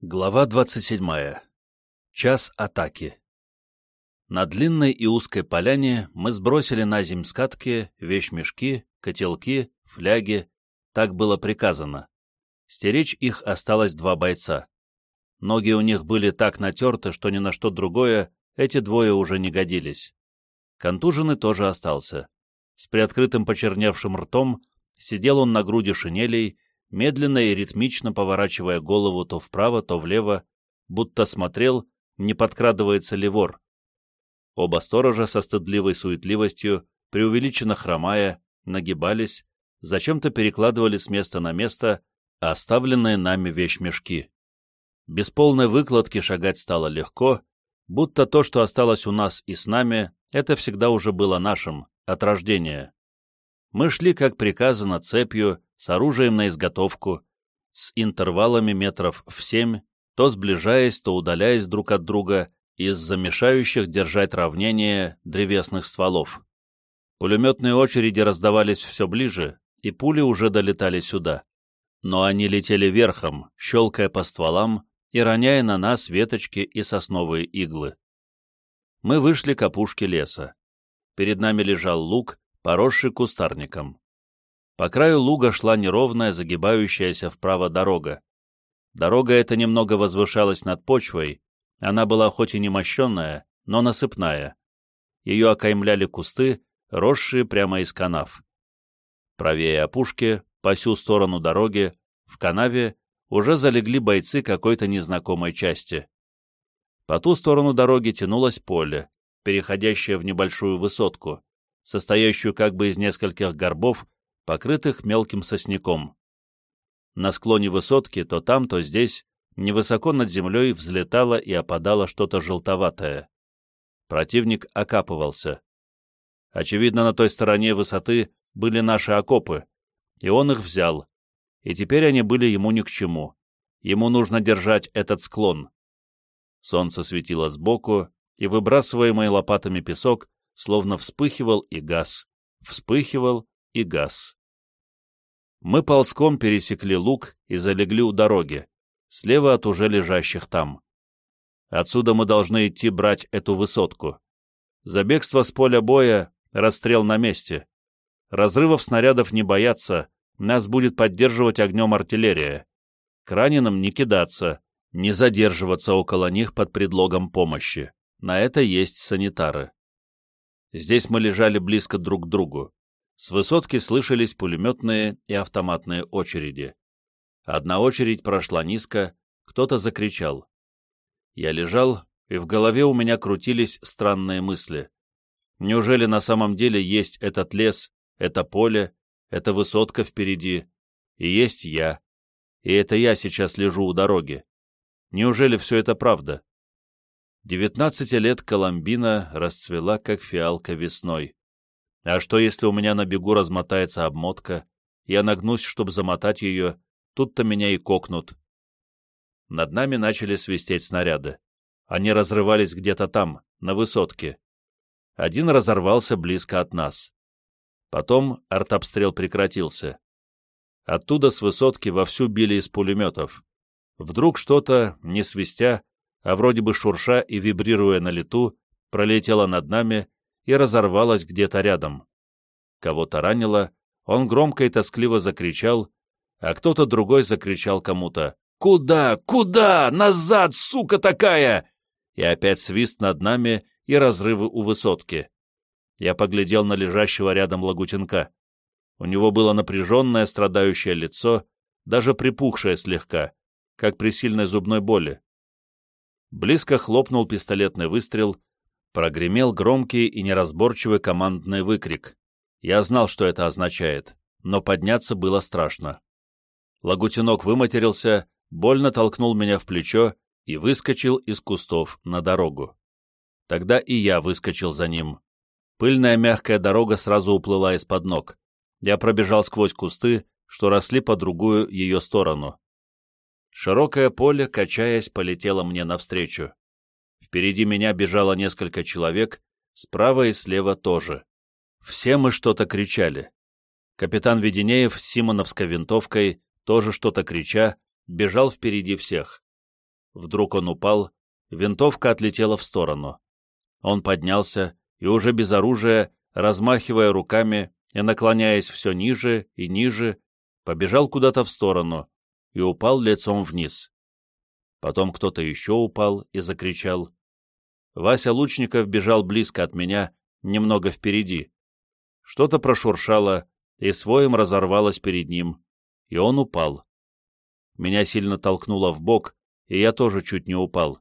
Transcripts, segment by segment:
Глава 27. Час атаки. На длинной и узкой поляне мы сбросили на земь скатки, вещмешки, котелки, фляги. Так было приказано. Стеречь их осталось два бойца. Ноги у них были так натерты, что ни на что другое эти двое уже не годились. Контуженный тоже остался. С приоткрытым почерневшим ртом сидел он на груди шинелей, медленно и ритмично поворачивая голову то вправо, то влево, будто смотрел, не подкрадывается ли вор. Оба сторожа со стыдливой суетливостью, преувеличенно хромая, нагибались, зачем-то перекладывали с места на место оставленные нами вещмешки. Без полной выкладки шагать стало легко, будто то, что осталось у нас и с нами, это всегда уже было нашим, от рождения. Мы шли, как приказано, цепью, с оружием на изготовку, с интервалами метров в семь, то сближаясь, то удаляясь друг от друга из-за мешающих держать равнение древесных стволов. Пулеметные очереди раздавались все ближе, и пули уже долетали сюда. Но они летели верхом, щелкая по стволам и роняя на нас веточки и сосновые иглы. Мы вышли к опушке леса. Перед нами лежал луг, поросший кустарником. По краю луга шла неровная, загибающаяся вправо дорога. Дорога эта немного возвышалась над почвой, она была хоть и не мощенная, но насыпная. Ее окаймляли кусты, росшие прямо из канав. Правее опушки, по всю сторону дороги, в канаве, уже залегли бойцы какой-то незнакомой части. По ту сторону дороги тянулось поле, переходящее в небольшую высотку, состоящую как бы из нескольких горбов, покрытых мелким сосняком. На склоне высотки то там, то здесь, невысоко над землей взлетало и опадало что-то желтоватое. Противник окапывался. Очевидно, на той стороне высоты были наши окопы, и он их взял, и теперь они были ему ни к чему. Ему нужно держать этот склон. Солнце светило сбоку, и выбрасываемый лопатами песок словно вспыхивал и газ, вспыхивал и газ. Мы ползком пересекли луг и залегли у дороги, слева от уже лежащих там. Отсюда мы должны идти брать эту высотку. За бегство с поля боя — расстрел на месте. Разрывов снарядов не бояться, нас будет поддерживать огнем артиллерия. К раненым не кидаться, не задерживаться около них под предлогом помощи. На это есть санитары. Здесь мы лежали близко друг к другу. С высотки слышались пулеметные и автоматные очереди. Одна очередь прошла низко, кто-то закричал. Я лежал, и в голове у меня крутились странные мысли. Неужели на самом деле есть этот лес, это поле, эта высотка впереди, и есть я, и это я сейчас лежу у дороги? Неужели все это правда? Девятнадцати лет Коломбина расцвела, как фиалка весной. А что, если у меня на бегу размотается обмотка, я нагнусь, чтобы замотать ее, тут-то меня и кокнут. Над нами начали свистеть снаряды. Они разрывались где-то там, на высотке. Один разорвался близко от нас. Потом артобстрел прекратился. Оттуда с высотки вовсю били из пулеметов. Вдруг что-то, не свистя, а вроде бы шурша и вибрируя на лету, пролетело над нами и разорвалась где-то рядом. Кого-то ранило, он громко и тоскливо закричал, а кто-то другой закричал кому-то «Куда? Куда? Назад, сука такая!» И опять свист над нами и разрывы у высотки. Я поглядел на лежащего рядом Лагутенка. У него было напряженное, страдающее лицо, даже припухшее слегка, как при сильной зубной боли. Близко хлопнул пистолетный выстрел, Прогремел громкий и неразборчивый командный выкрик. Я знал, что это означает, но подняться было страшно. Лагутинок выматерился, больно толкнул меня в плечо и выскочил из кустов на дорогу. Тогда и я выскочил за ним. Пыльная мягкая дорога сразу уплыла из-под ног. Я пробежал сквозь кусты, что росли по другую ее сторону. Широкое поле, качаясь, полетело мне навстречу. Впереди меня бежало несколько человек, справа и слева тоже. Все мы что-то кричали. Капитан Веденеев с Симоновской винтовкой, тоже что-то крича, бежал впереди всех. Вдруг он упал, винтовка отлетела в сторону. Он поднялся и уже без оружия, размахивая руками и наклоняясь все ниже и ниже, побежал куда-то в сторону и упал лицом вниз. Потом кто-то еще упал и закричал. Вася Лучников бежал близко от меня, немного впереди. Что-то прошуршало, и своим разорвалось перед ним, и он упал. Меня сильно толкнуло в бок, и я тоже чуть не упал.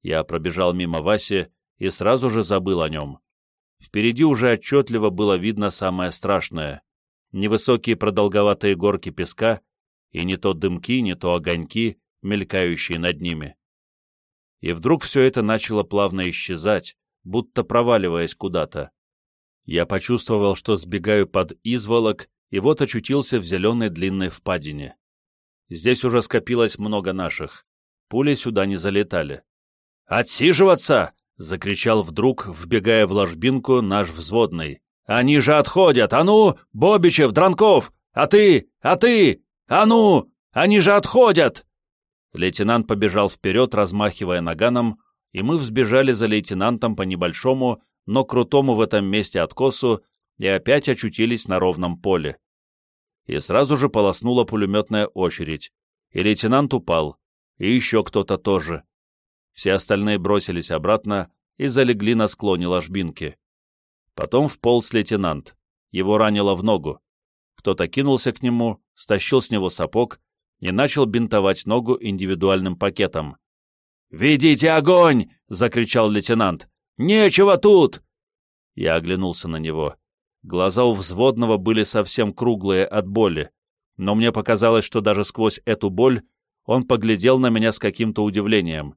Я пробежал мимо Васи и сразу же забыл о нем. Впереди уже отчетливо было видно самое страшное — невысокие продолговатые горки песка и не то дымки, не то огоньки, мелькающие над ними. И вдруг все это начало плавно исчезать, будто проваливаясь куда-то. Я почувствовал, что сбегаю под изволок, и вот очутился в зеленой длинной впадине. Здесь уже скопилось много наших. Пули сюда не залетали. «Отсиживаться!» — закричал вдруг, вбегая в ложбинку, наш взводный. «Они же отходят! А ну, Бобичев, Дранков! А ты! А ты! А ну! Они же отходят!» Лейтенант побежал вперед, размахивая наганом, и мы взбежали за лейтенантом по небольшому, но крутому в этом месте откосу и опять очутились на ровном поле. И сразу же полоснула пулеметная очередь, и лейтенант упал, и еще кто-то тоже. Все остальные бросились обратно и залегли на склоне ложбинки. Потом вполз лейтенант. Его ранило в ногу. Кто-то кинулся к нему, стащил с него сапог и начал бинтовать ногу индивидуальным пакетом. «Ведите огонь!» — закричал лейтенант. «Нечего тут!» Я оглянулся на него. Глаза у взводного были совсем круглые от боли, но мне показалось, что даже сквозь эту боль он поглядел на меня с каким-то удивлением.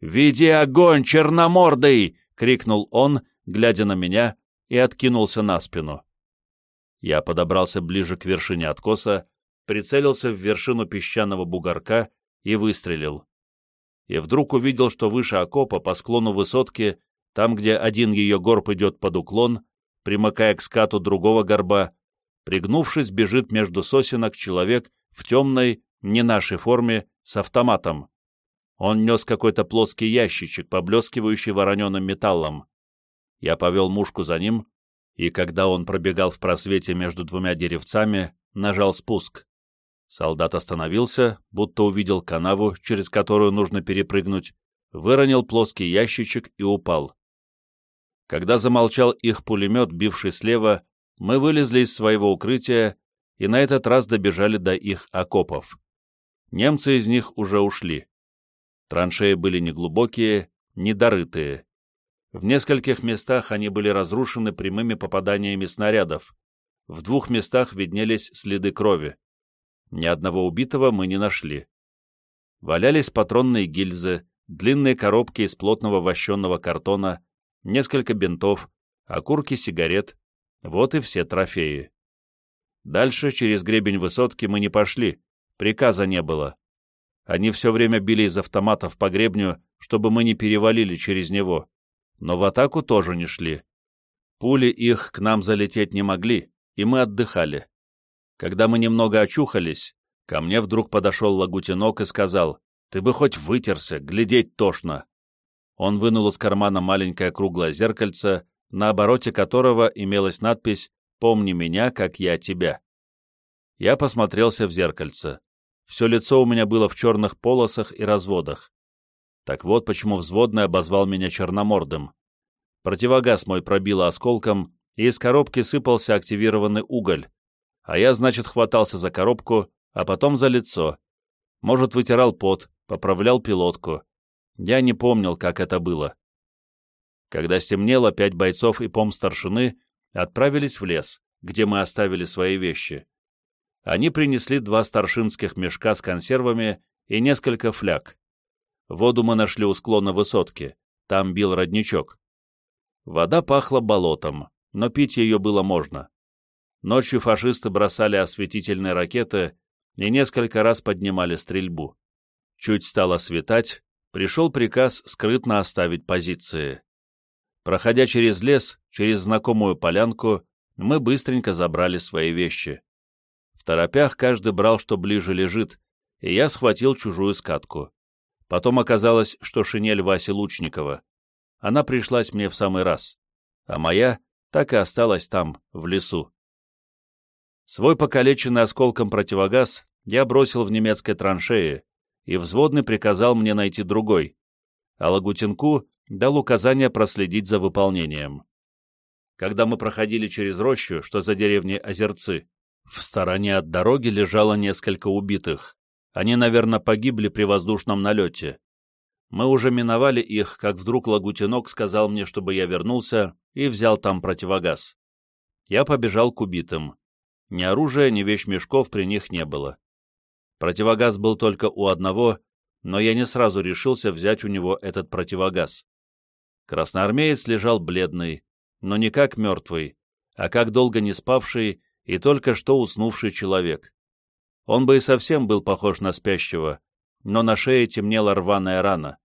«Веди огонь, черномордый!» — крикнул он, глядя на меня, и откинулся на спину. Я подобрался ближе к вершине откоса прицелился в вершину песчаного бугорка и выстрелил. И вдруг увидел, что выше окопа, по склону высотки, там, где один ее горб идет под уклон, примыкая к скату другого горба, пригнувшись, бежит между сосенок человек в темной, не нашей форме, с автоматом. Он нес какой-то плоский ящичек, поблескивающий вороненым металлом. Я повел мушку за ним, и когда он пробегал в просвете между двумя деревцами, нажал спуск. Солдат остановился, будто увидел канаву, через которую нужно перепрыгнуть, выронил плоский ящичек и упал. Когда замолчал их пулемет, бивший слева, мы вылезли из своего укрытия и на этот раз добежали до их окопов. Немцы из них уже ушли. Траншеи были неглубокие, недорытые. В нескольких местах они были разрушены прямыми попаданиями снарядов. В двух местах виднелись следы крови. Ни одного убитого мы не нашли. Валялись патронные гильзы, длинные коробки из плотного вощенного картона, несколько бинтов, окурки сигарет. Вот и все трофеи. Дальше, через гребень высотки, мы не пошли, приказа не было. Они все время били из автоматов по гребню, чтобы мы не перевалили через него, но в атаку тоже не шли. Пули их к нам залететь не могли, и мы отдыхали. Когда мы немного очухались, ко мне вдруг подошел Лагутинок и сказал, «Ты бы хоть вытерся, глядеть тошно». Он вынул из кармана маленькое круглое зеркальце, на обороте которого имелась надпись «Помни меня, как я тебя». Я посмотрелся в зеркальце. Все лицо у меня было в черных полосах и разводах. Так вот почему взводный обозвал меня черномордым. Противогаз мой пробило осколком, и из коробки сыпался активированный уголь, а я, значит, хватался за коробку, а потом за лицо. Может, вытирал пот, поправлял пилотку. Я не помнил, как это было. Когда стемнело, пять бойцов и пом-старшины отправились в лес, где мы оставили свои вещи. Они принесли два старшинских мешка с консервами и несколько фляг. Воду мы нашли у склона высотки, там бил родничок. Вода пахла болотом, но пить ее было можно. Ночью фашисты бросали осветительные ракеты и несколько раз поднимали стрельбу. Чуть стало светать, пришел приказ скрытно оставить позиции. Проходя через лес, через знакомую полянку, мы быстренько забрали свои вещи. В торопях каждый брал, что ближе лежит, и я схватил чужую скатку. Потом оказалось, что шинель Васи Лучникова. Она пришлась мне в самый раз, а моя так и осталась там, в лесу. Свой покалеченный осколком противогаз я бросил в немецкой траншее, и взводный приказал мне найти другой, а Лагутинку дал указание проследить за выполнением. Когда мы проходили через рощу, что за деревней Озерцы, в стороне от дороги лежало несколько убитых. Они, наверное, погибли при воздушном налете. Мы уже миновали их, как вдруг Лагутинок сказал мне, чтобы я вернулся и взял там противогаз. Я побежал к убитым. Ни оружия, ни вещмешков при них не было. Противогаз был только у одного, но я не сразу решился взять у него этот противогаз. Красноармеец лежал бледный, но не как мертвый, а как долго не спавший и только что уснувший человек. Он бы и совсем был похож на спящего, но на шее темнела рваная рана.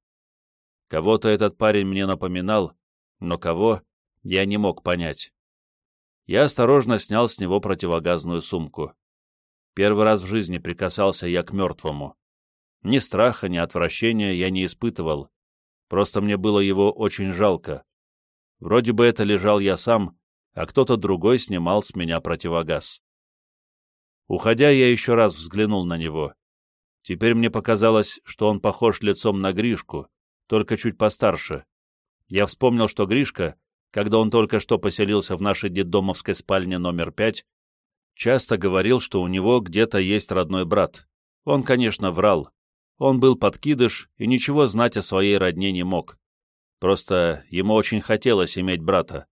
Кого-то этот парень мне напоминал, но кого, я не мог понять. Я осторожно снял с него противогазную сумку. Первый раз в жизни прикасался я к мертвому. Ни страха, ни отвращения я не испытывал, просто мне было его очень жалко. Вроде бы это лежал я сам, а кто-то другой снимал с меня противогаз. Уходя, я еще раз взглянул на него. Теперь мне показалось, что он похож лицом на Гришку, только чуть постарше. Я вспомнил, что Гришка, когда он только что поселился в нашей детдомовской спальне номер пять, часто говорил, что у него где-то есть родной брат. Он, конечно, врал. Он был подкидыш и ничего знать о своей родне не мог. Просто ему очень хотелось иметь брата.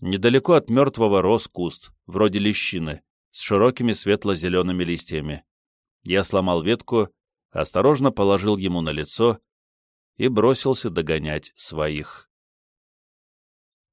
Недалеко от мертвого рос куст, вроде лещины, с широкими светло-зелеными листьями. Я сломал ветку, осторожно положил ему на лицо и бросился догонять своих.